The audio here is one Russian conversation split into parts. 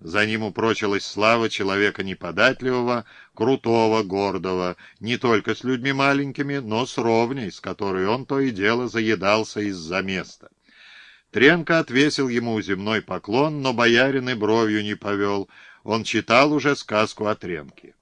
За ним упрочилась слава человека неподатливого, крутого, гордого, не только с людьми маленькими, но с ровней, с которой он то и дело заедался из-за места. Тренко отвесил ему земной поклон, но боярин и бровью не повел, он читал уже сказку о Тренке.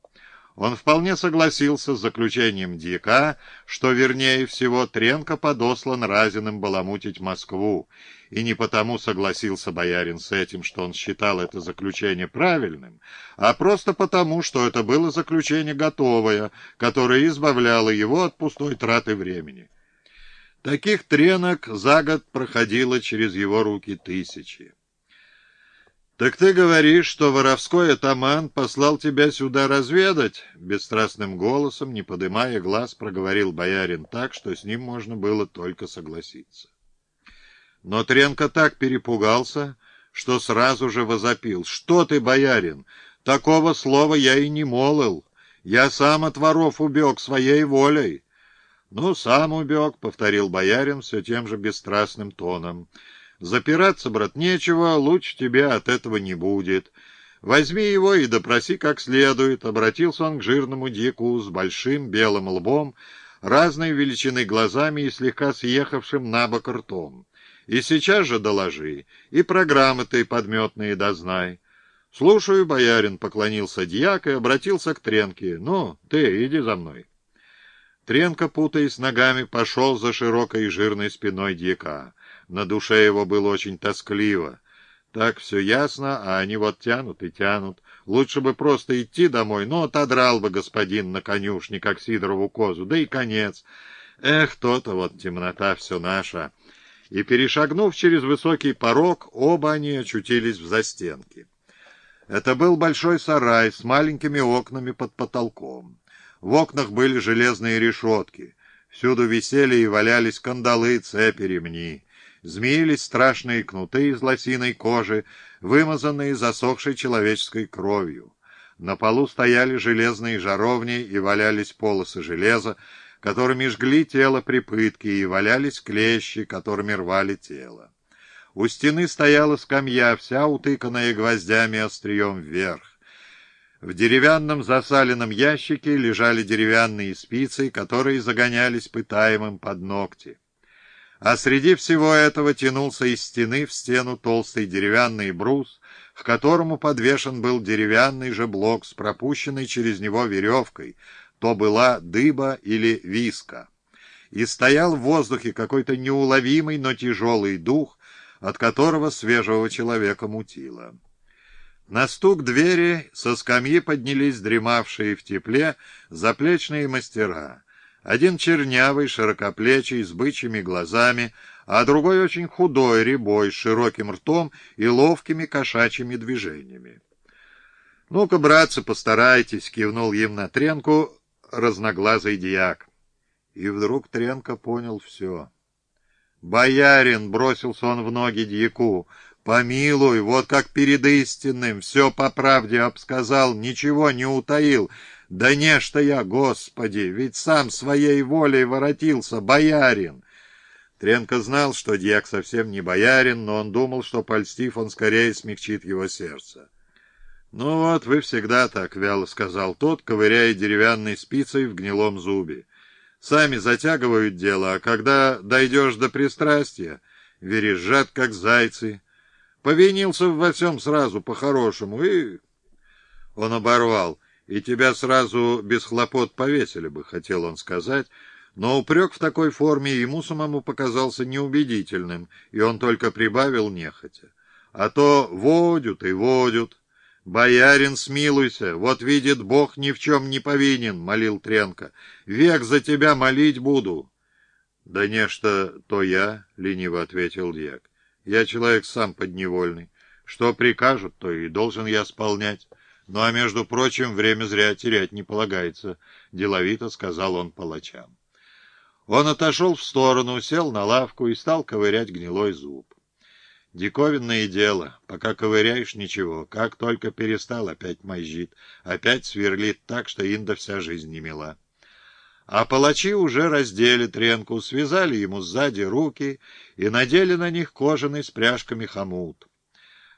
Он вполне согласился с заключением дьяка, что, вернее всего, Тренко подослан Разиным баламутить Москву, и не потому согласился боярин с этим, что он считал это заключение правильным, а просто потому, что это было заключение готовое, которое избавляло его от пустой траты времени. Таких тренок за год проходило через его руки тысячи. «Так ты говоришь, что воровской атаман послал тебя сюда разведать?» Бесстрастным голосом, не подымая глаз, проговорил боярин так, что с ним можно было только согласиться. Но Тренко так перепугался, что сразу же возопил. «Что ты, боярин? Такого слова я и не молил. Я сам от воров убег своей волей». «Ну, сам убег», — повторил боярин все тем же бесстрастным тоном. Запираться, брат, нечего, лучше тебе от этого не будет. Возьми его и допроси как следует. Обратился он к жирному дьяку с большим белым лбом, разной величины глазами и слегка съехавшим на бок ртом. И сейчас же доложи, и программы ты подметные дознай. «Слушаю, боярин», — поклонился дьяк и обратился к Тренке. «Ну, ты, иди за мной». Тренка, путаясь ногами, пошел за широкой и жирной спиной дьяка. На душе его было очень тоскливо. Так все ясно, а они вот тянут и тянут. Лучше бы просто идти домой, но отодрал бы господин на конюшне, как Сидорову козу, да и конец. Эх, то-то вот темнота все наша. И, перешагнув через высокий порог, оба они очутились в застенке. Это был большой сарай с маленькими окнами под потолком. В окнах были железные решетки. Всюду висели и валялись кандалы, цепи, ремни змеились страшные кнуты из лосиной кожи, вымазанные засохшей человеческой кровью. На полу стояли железные жаровни и валялись полосы железа, которыми жгли тело при пытке, и валялись клещи, которыми рвали тело. У стены стояла скамья, вся утыканная гвоздями острием вверх. В деревянном засаленном ящике лежали деревянные спицы, которые загонялись пытаемым под ногти. А среди всего этого тянулся из стены в стену толстый деревянный брус, к которому подвешен был деревянный же блок с пропущенной через него веревкой, то была дыба или виска. И стоял в воздухе какой-то неуловимый, но тяжелый дух, от которого свежего человека мутило. На стук двери со скамьи поднялись дремавшие в тепле заплечные мастера. Один чернявый, широкоплечий, с бычьими глазами, а другой очень худой, рябой, с широким ртом и ловкими кошачьими движениями. «Ну-ка, братцы, постарайтесь!» — кивнул им на Тренку разноглазый дьяк. И вдруг Тренко понял все. «Боярин!» — бросился он в ноги дьяку. «Помилуй, вот как перед истинным, все по правде обсказал, ничего не утаил». Да не что я, Господи, ведь сам своей волей воротился, боярин. Тренко знал, что дьяк совсем не боярин, но он думал, что, польстив, он скорее смягчит его сердце. «Ну вот, вы всегда так», — вяло сказал тот, ковыряя деревянной спицей в гнилом зубе. «Сами затягивают дело, а когда дойдешь до пристрастия, вережат, как зайцы. Повинился во всем сразу, по-хорошему, и...» Он оборвал и тебя сразу без хлопот повесили бы, хотел он сказать, но упрек в такой форме ему самому показался неубедительным, и он только прибавил нехотя. А то водят и водят. «Боярин, смилуйся, вот видит Бог ни в чем не повинен», — молил Тренко. «Век за тебя молить буду». «Да нечто то я», — лениво ответил дьяк. «Я человек сам подневольный. Что прикажут, то и должен я исполнять». Ну а между прочим, время зря терять не полагается, — деловито сказал он палачам. Он отошел в сторону, сел на лавку и стал ковырять гнилой зуб. Диковинное дело, пока ковыряешь ничего, как только перестал, опять мозжит, опять сверлит так, что инда вся жизнь не мила. А палачи уже раздели тренку, связали ему сзади руки и надели на них кожаный с пряжками хомут.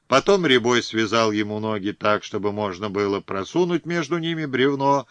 Потом Рябой связал ему ноги так, чтобы можно было просунуть между ними бревно,